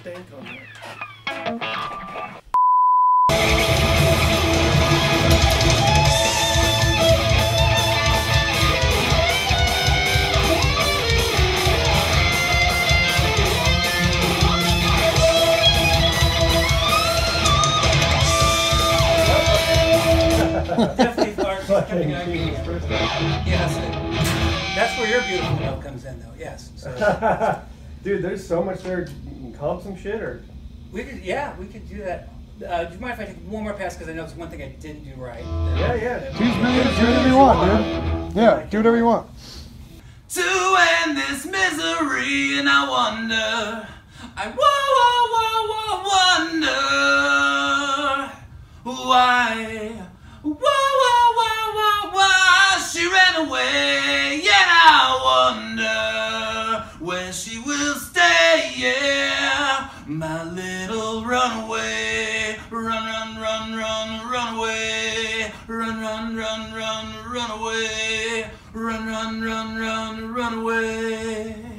stank on there. Definitely Clark coming out. Yes. That's where your beautiful note comes in, though. Yes. So Dude, there's so much there. You some shit or. we could, yeah, we could do that. Uh, do you mind if I take one more pass? Because I know it's one thing I didn't do right. Yeah, yeah. Do whatever you want, dude. Yeah, do whatever you want. to end this misery, and I wonder, I whoa, whoa, whoa, whoa, wonder why, whoa, whoa, my little runaway, run, run, run, run, run away, run, run, run, run, run away, run, run, run, run, run away.